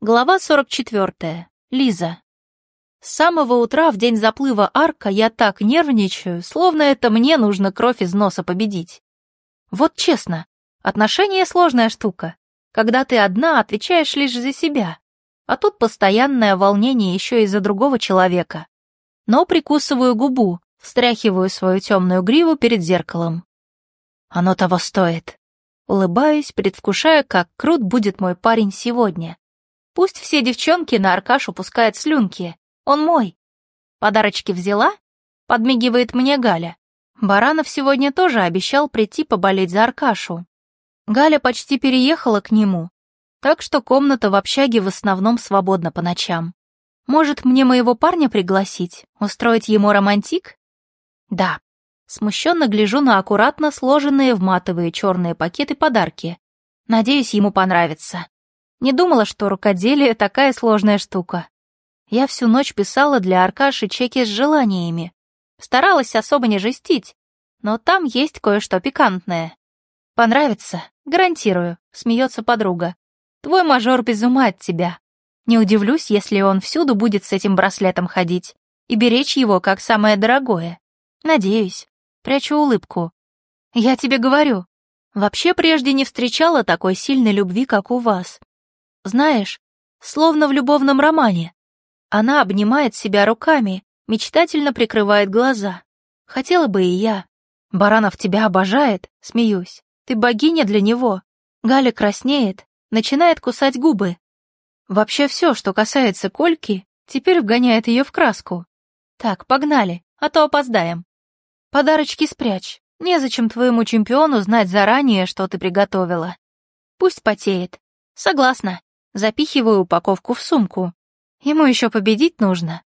Глава 44. Лиза. С самого утра в день заплыва арка я так нервничаю, словно это мне нужно кровь из носа победить. Вот честно, отношения сложная штука. Когда ты одна, отвечаешь лишь за себя. А тут постоянное волнение еще из-за другого человека. Но прикусываю губу, встряхиваю свою темную гриву перед зеркалом. Оно того стоит. Улыбаюсь, предвкушая, как крут будет мой парень сегодня. Пусть все девчонки на Аркашу пускают слюнки. Он мой. Подарочки взяла? Подмигивает мне Галя. Баранов сегодня тоже обещал прийти поболеть за Аркашу. Галя почти переехала к нему, так что комната в общаге в основном свободна по ночам. Может, мне моего парня пригласить, устроить ему романтик? Да. Смущенно гляжу на аккуратно сложенные в матовые черные пакеты подарки. Надеюсь, ему понравится. Не думала, что рукоделие такая сложная штука. Я всю ночь писала для Аркаши чеки с желаниями. Старалась особо не жестить, но там есть кое-что пикантное. Понравится, гарантирую, смеется подруга. Твой мажор без ума от тебя. Не удивлюсь, если он всюду будет с этим браслетом ходить и беречь его как самое дорогое. Надеюсь. Прячу улыбку. Я тебе говорю, вообще прежде не встречала такой сильной любви, как у вас. Знаешь, словно в любовном романе. Она обнимает себя руками, мечтательно прикрывает глаза. Хотела бы и я. Баранов тебя обожает, смеюсь. Ты богиня для него. Галя краснеет, начинает кусать губы. Вообще все, что касается Кольки, теперь вгоняет ее в краску. Так, погнали, а то опоздаем. Подарочки спрячь. Незачем твоему чемпиону знать заранее, что ты приготовила. Пусть потеет. Согласна. Запихиваю упаковку в сумку. Ему еще победить нужно.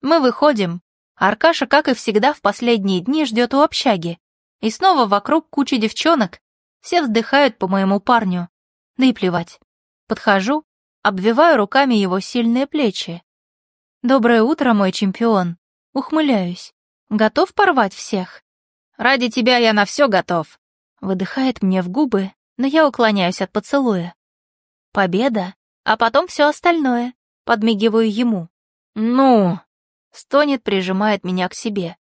Мы выходим. Аркаша, как и всегда, в последние дни ждет у общаги. И снова вокруг куча девчонок. Все вздыхают по моему парню. Да и плевать. Подхожу, обвиваю руками его сильные плечи. «Доброе утро, мой чемпион!» Ухмыляюсь. «Готов порвать всех?» «Ради тебя я на все готов!» Выдыхает мне в губы, но я уклоняюсь от поцелуя. Победа а потом все остальное. Подмигиваю ему. «Ну?» Стонет, прижимает меня к себе.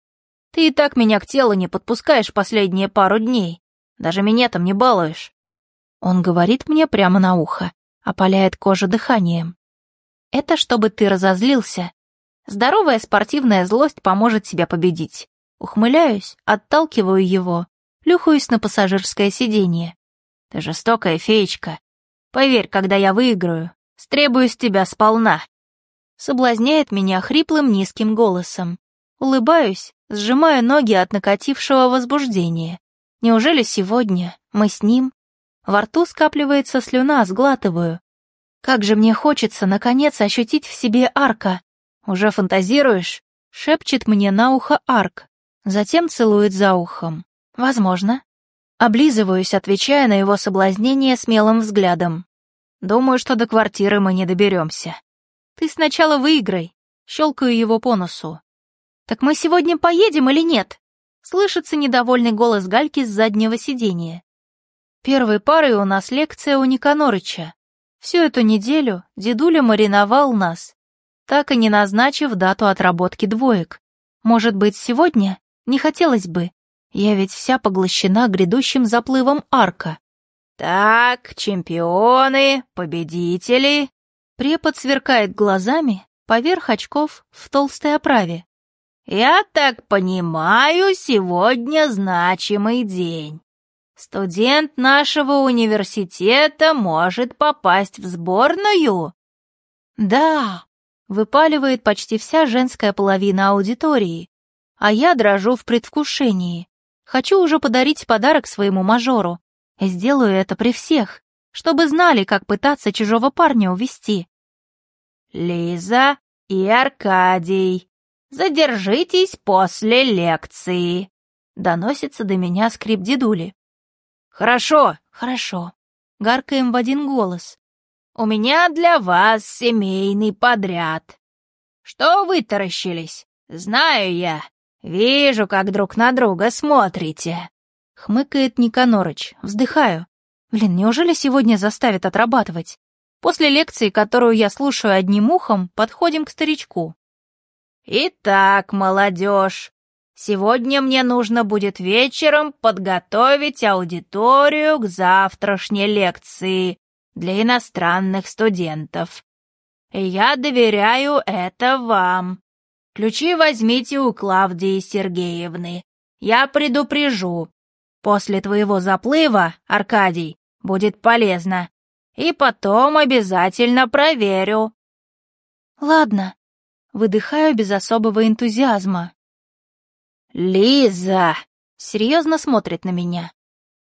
«Ты и так меня к телу не подпускаешь последние пару дней. Даже меня там не балуешь». Он говорит мне прямо на ухо, опаляет кожу дыханием. «Это чтобы ты разозлился. Здоровая спортивная злость поможет себя победить». Ухмыляюсь, отталкиваю его, плюхаюсь на пассажирское сиденье. «Ты жестокая феечка, Поверь, когда я выиграю, стребую с тебя сполна. Соблазняет меня хриплым низким голосом. Улыбаюсь, сжимаю ноги от накатившего возбуждения. Неужели сегодня мы с ним? Во рту скапливается слюна, сглатываю. Как же мне хочется, наконец, ощутить в себе арка. Уже фантазируешь? Шепчет мне на ухо арк. Затем целует за ухом. Возможно. Облизываюсь, отвечая на его соблазнение смелым взглядом. Думаю, что до квартиры мы не доберемся. Ты сначала выиграй. Щелкаю его по носу. Так мы сегодня поедем или нет? Слышится недовольный голос Гальки с заднего сиденья. Первой парой у нас лекция у Никанорыча. Всю эту неделю дедуля мариновал нас, так и не назначив дату отработки двоек. Может быть, сегодня? Не хотелось бы. Я ведь вся поглощена грядущим заплывом арка. «Так, чемпионы, победители!» Препод сверкает глазами поверх очков в толстой оправе. «Я так понимаю, сегодня значимый день. Студент нашего университета может попасть в сборную?» «Да!» — выпаливает почти вся женская половина аудитории, а я дрожу в предвкушении. Хочу уже подарить подарок своему мажору. Сделаю это при всех, чтобы знали, как пытаться чужого парня увести. Лиза и Аркадий, задержитесь после лекции. Доносится до меня скрип дедули. Хорошо, хорошо. Гаркаем в один голос. У меня для вас семейный подряд. Что вытаращились? Знаю я, «Вижу, как друг на друга смотрите», — хмыкает Никанорыч. Вздыхаю. Блин, неужели сегодня заставят отрабатывать? После лекции, которую я слушаю одним ухом, подходим к старичку. «Итак, молодежь, сегодня мне нужно будет вечером подготовить аудиторию к завтрашней лекции для иностранных студентов. Я доверяю это вам. Ключи возьмите у Клавдии Сергеевны. Я предупрежу. После твоего заплыва, Аркадий, будет полезно. И потом обязательно проверю. Ладно. Выдыхаю без особого энтузиазма. Лиза серьезно смотрит на меня.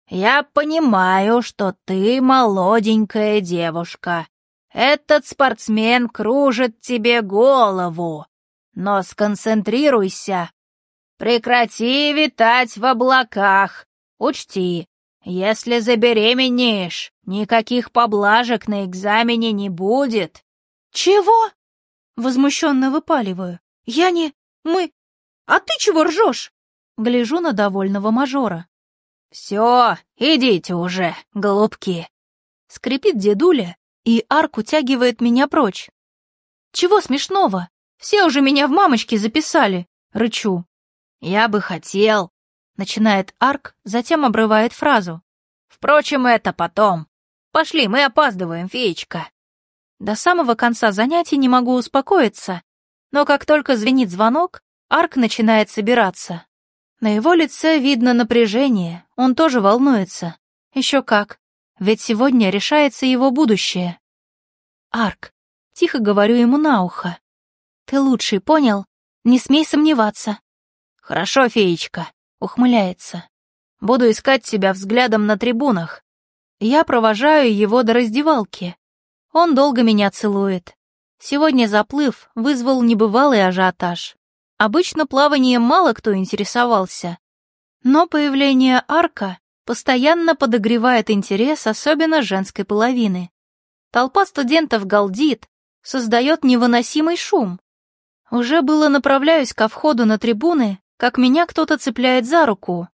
Я понимаю, что ты молоденькая девушка. Этот спортсмен кружит тебе голову. Но сконцентрируйся. Прекрати витать в облаках. Учти, если забеременеешь, никаких поблажек на экзамене не будет. Чего? Возмущенно выпаливаю. Я не... Мы... А ты чего ржешь? Гляжу на довольного мажора. Все, идите уже, голубки. Скрипит дедуля, и арк утягивает меня прочь. Чего смешного? Все уже меня в мамочки записали, рычу. Я бы хотел, начинает арк, затем обрывает фразу. Впрочем, это потом. Пошли, мы опаздываем, феечка. До самого конца занятий не могу успокоиться, но как только звенит звонок, арк начинает собираться. На его лице видно напряжение, он тоже волнуется. Еще как, ведь сегодня решается его будущее. Арк, тихо говорю ему на ухо. Ты лучший, понял? Не смей сомневаться. Хорошо, феечка, ухмыляется. Буду искать тебя взглядом на трибунах. Я провожаю его до раздевалки. Он долго меня целует. Сегодня заплыв вызвал небывалый ажиотаж. Обычно плаванием мало кто интересовался. Но появление арка постоянно подогревает интерес, особенно женской половины. Толпа студентов галдит, создает невыносимый шум. Уже было направляюсь ко входу на трибуны, как меня кто-то цепляет за руку.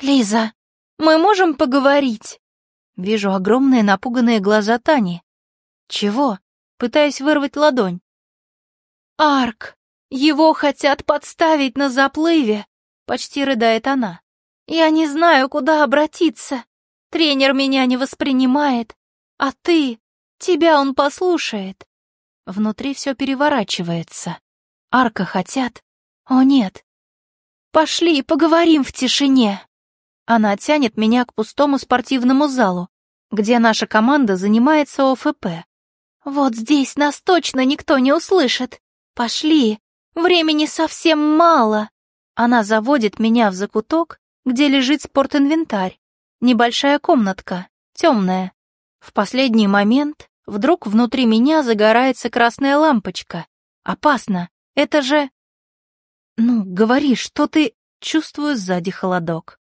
«Лиза, мы можем поговорить?» Вижу огромные напуганные глаза Тани. «Чего?» Пытаюсь вырвать ладонь. «Арк! Его хотят подставить на заплыве!» Почти рыдает она. «Я не знаю, куда обратиться. Тренер меня не воспринимает. А ты? Тебя он послушает». Внутри все переворачивается. Арка хотят? О, нет. Пошли, поговорим в тишине. Она тянет меня к пустому спортивному залу, где наша команда занимается ОФП. Вот здесь нас точно никто не услышит. Пошли, времени совсем мало. Она заводит меня в закуток, где лежит спортинвентарь. Небольшая комнатка, темная. В последний момент вдруг внутри меня загорается красная лампочка. Опасно. Это же... Ну, говори, что ты... Чувствую сзади холодок.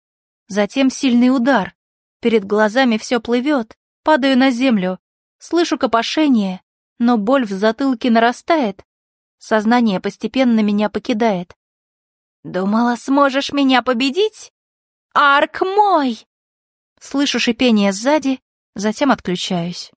Затем сильный удар. Перед глазами все плывет. Падаю на землю. Слышу копошение, но боль в затылке нарастает. Сознание постепенно меня покидает. «Думала, сможешь меня победить? Арк мой!» Слышу шипение сзади, затем отключаюсь.